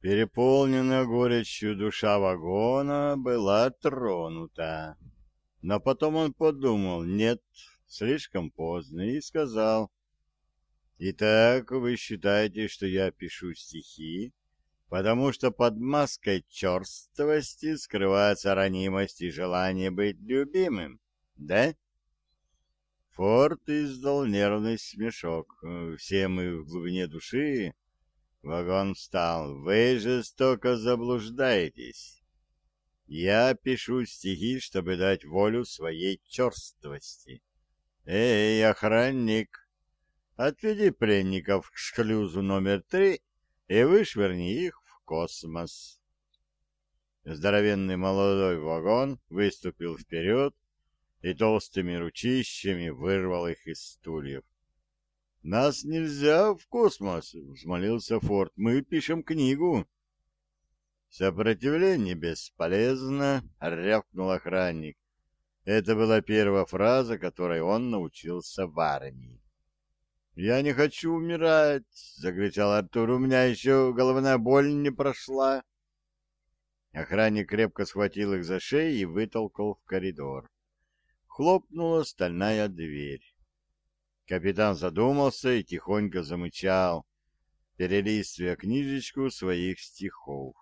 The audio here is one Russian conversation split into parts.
Переполненная горечью душа вагона была тронута. Но потом он подумал, нет, слишком поздно, и сказал, «Итак, вы считаете, что я пишу стихи, потому что под маской черствости скрывается ранимость и желание быть любимым, да?» Форд издал нервный смешок. Все мы в глубине души Вагон встал. «Вы жестоко заблуждаетесь. Я пишу стихи, чтобы дать волю своей черствости. Эй, охранник, отведи пленников к шлюзу номер три и вышвырни их в космос». Здоровенный молодой вагон выступил вперед и толстыми ручищами вырвал их из стульев. «Нас нельзя в космос», — взмолился Форд. «Мы пишем книгу». «Сопротивление бесполезно», — рявкнул охранник. Это была первая фраза, которой он научился в армии. «Я не хочу умирать», — закричал Артур. «У меня еще головная боль не прошла». Охранник крепко схватил их за шею и вытолкал в коридор. Хлопнула стальная дверь. Капитан задумался и тихонько замычал, перелистывая книжечку своих стихов.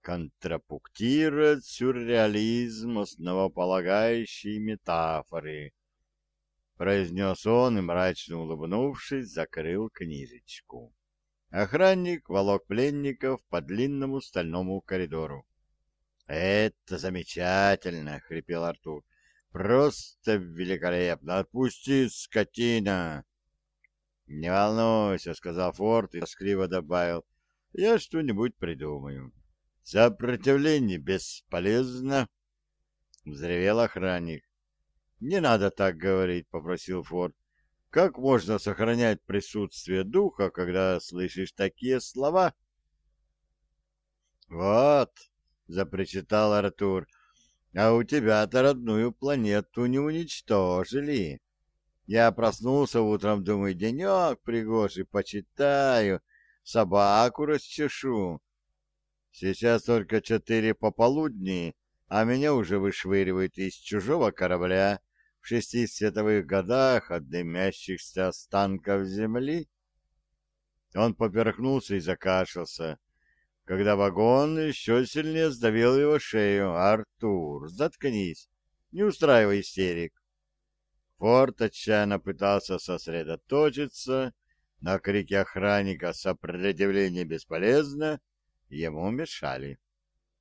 Контрапунктирует сюрреализм основополагающей метафоры, произнес он и, мрачно улыбнувшись, закрыл книжечку. Охранник волок пленников по длинному стальному коридору. «Это замечательно!» — хрипел Артур. Просто великолепно. Отпусти, скотина. Не волнуйся, сказал Форд и тоскливо добавил. Я что-нибудь придумаю. Сопротивление бесполезно. Взревел охранник. Не надо так говорить, попросил Форд. Как можно сохранять присутствие духа, когда слышишь такие слова? Вот, запричитал Артур, а у тебя-то родную планету не уничтожили. Я проснулся утром, думаю, денек пригожий, почитаю, собаку расчешу. Сейчас только четыре пополудни, а меня уже вышвыривают из чужого корабля в шести световых годах от дымящихся останков земли. Он поперхнулся и закашлялся когда вагон еще сильнее сдавил его шею. «Артур, заткнись, не устраивай истерик». Форд отчаянно пытался сосредоточиться, на крики охранника «Сопротивление бесполезно!» ему мешали.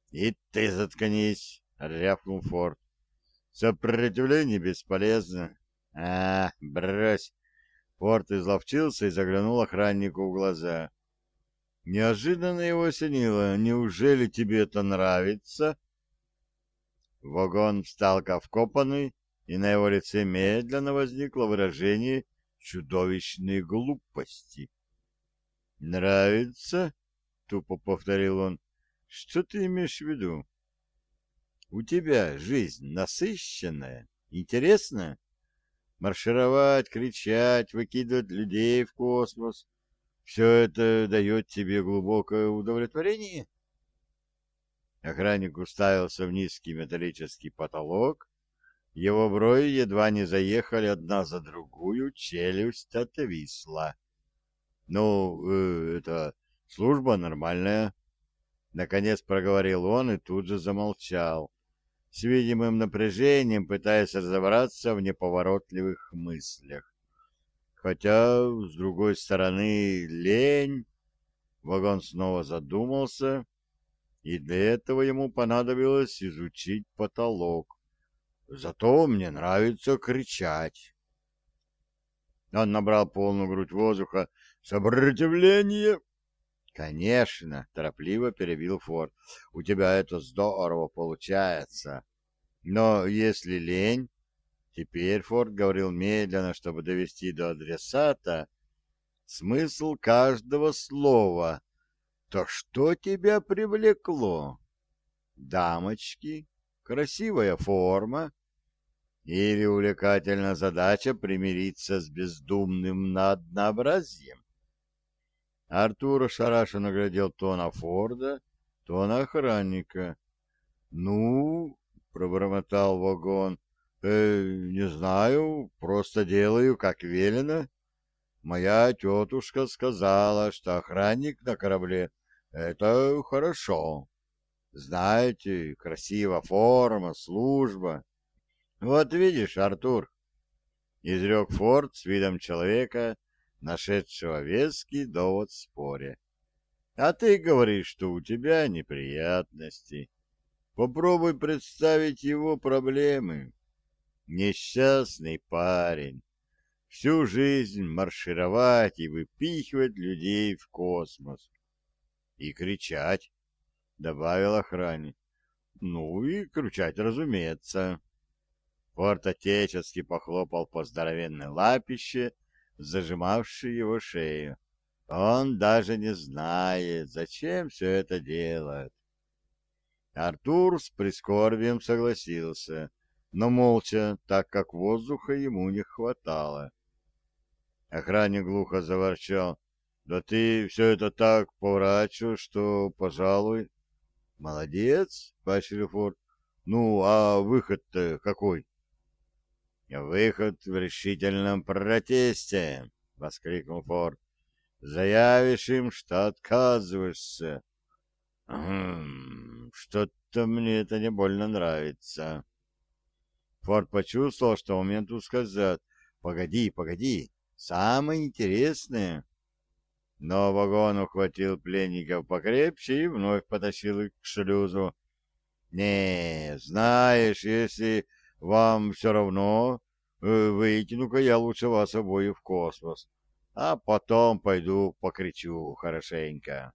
«И ты заткнись!» — рявкнул Форд. «Сопротивление бесполезно!» «А, брось!» Форд изловчился и заглянул охраннику в глаза. Неожиданно его осенило. «Неужели тебе это нравится?» Вагон встал как вкопанный, и на его лице медленно возникло выражение чудовищной глупости. «Нравится?» — тупо повторил он. «Что ты имеешь в виду?» «У тебя жизнь насыщенная, интересная. Маршировать, кричать, выкидывать людей в космос — все это дает тебе глубокое удовлетворение? Охранник уставился в низкий металлический потолок. Его брови едва не заехали одна за другую, челюсть отвисла. «Ну, э, это служба нормальная», — наконец проговорил он и тут же замолчал, с видимым напряжением пытаясь разобраться в неповоротливых мыслях. Хотя, с другой стороны, лень. Вагон снова задумался, и для этого ему понадобилось изучить потолок. Зато мне нравится кричать. Он набрал полную грудь воздуха. «Сопротивление!» «Конечно!» — торопливо перебил Форд. «У тебя это здорово получается. Но если лень, Теперь Форд говорил медленно, чтобы довести до адресата смысл каждого слова. То что тебя привлекло? Дамочки, красивая форма или увлекательная задача примириться с бездумным однообразием? Артур ошарашенно глядел то на Форда, то на охранника. «Ну, — пробормотал вагон, э, — не знаю, просто делаю, как велено. Моя тетушка сказала, что охранник на корабле — это хорошо. Знаете, красивая форма, служба. Вот видишь, Артур, — изрек Форд с видом человека, нашедшего веский довод в споре. А ты говоришь, что у тебя неприятности. Попробуй представить его проблемы. Несчастный парень. Всю жизнь маршировать и выпихивать людей в космос. И кричать, — добавил охранник. Ну и кричать, разумеется. Форт отечески похлопал по здоровенной лапище, зажимавшей его шею. Он даже не знает, зачем все это делает. Артур с прискорбием согласился, но молча, так как воздуха ему не хватало. Охранник глухо заворчал. «Да ты все это так поворачиваешь, что, пожалуй...» «Молодец!» — поощрил Форд. «Ну, а выход-то какой?» «Выход в решительном протесте!» — воскликнул Форд. «Заявишь им, что отказываешься». «Хм, что-то мне это не больно нравится». Форд почувствовал, что момент ускользает. «Погоди, погоди, самое интересное». Но вагон ухватил пленников покрепче и вновь потащил их к шлюзу. «Не, знаешь, если вам все равно, э, выкину-ка я лучше вас обоих в космос, а потом пойду покричу хорошенько.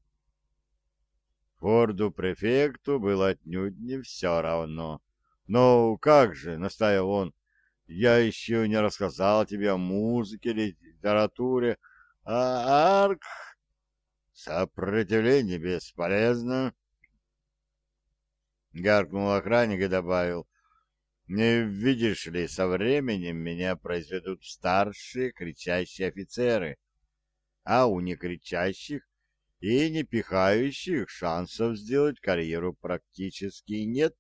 Форду-префекту было отнюдь не все равно. «Ну, как же», — настаивал он, — «я еще не рассказал тебе о музыке, литературе, а арк...» «Сопротивление бесполезно», — гаркнул охранник и добавил, не видишь ли, со временем меня произведут старшие кричащие офицеры, а у некричащих и не пихающих шансов сделать карьеру практически нет.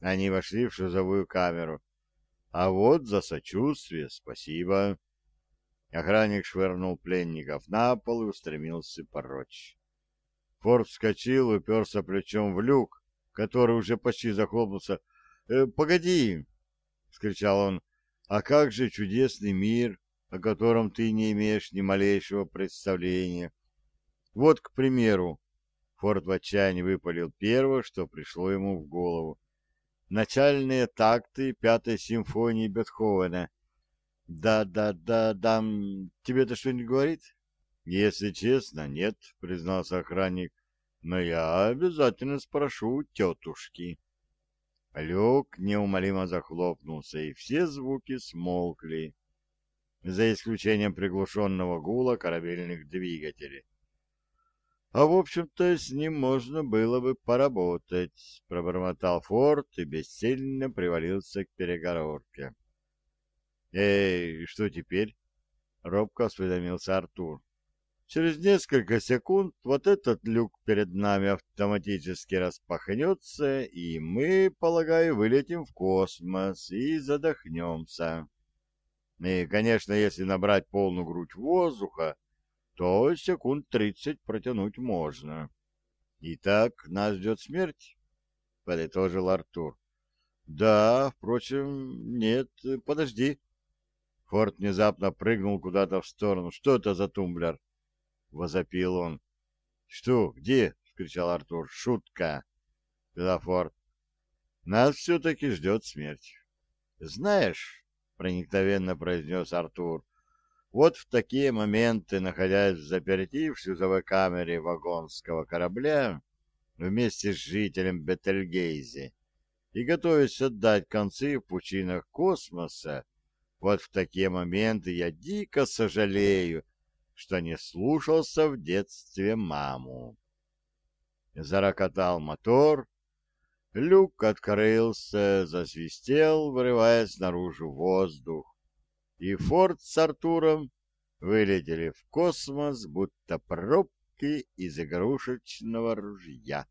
Они вошли в шузовую камеру. А вот за сочувствие спасибо. Охранник швырнул пленников на пол и устремился прочь. Форд вскочил, уперся плечом в люк, который уже почти захлопнулся, э, погоди!» — скричал он. «А как же чудесный мир, о котором ты не имеешь ни малейшего представления? Вот, к примеру, Форд в отчаянии выпалил первое, что пришло ему в голову. Начальные такты пятой симфонии Бетховена. Да-да-да, дам, тебе это что-нибудь говорит? Если честно, нет, признался охранник, но я обязательно спрошу тетушки. Люк неумолимо захлопнулся, и все звуки смолкли, за исключением приглушенного гула корабельных двигателей. «А, в общем-то, с ним можно было бы поработать», — пробормотал Форд и бессильно привалился к перегородке. «Эй, что теперь?» — робко осведомился Артур. Через несколько секунд вот этот люк перед нами автоматически распахнется, и мы, полагаю, вылетим в космос и задохнемся. И, конечно, если набрать полную грудь воздуха, то секунд тридцать протянуть можно. Итак, нас ждет смерть, — подытожил Артур. Да, впрочем, нет, подожди. Форд внезапно прыгнул куда-то в сторону. Что это за тумблер? — возопил он. «Что? Где?» — вскричал Артур. «Шутка!» — сказал Форд. «Нас все-таки ждет смерть». «Знаешь», — проникновенно произнес Артур, «вот в такие моменты, находясь в заперти в шлюзовой камере вагонского корабля вместе с жителем Бетельгейзе и готовясь отдать концы в пучинах космоса, вот в такие моменты я дико сожалею, что не слушался в детстве маму. Зарокотал мотор, люк открылся, засвистел, вырываясь наружу воздух, и Форд с Артуром вылетели в космос, будто пробки из игрушечного ружья.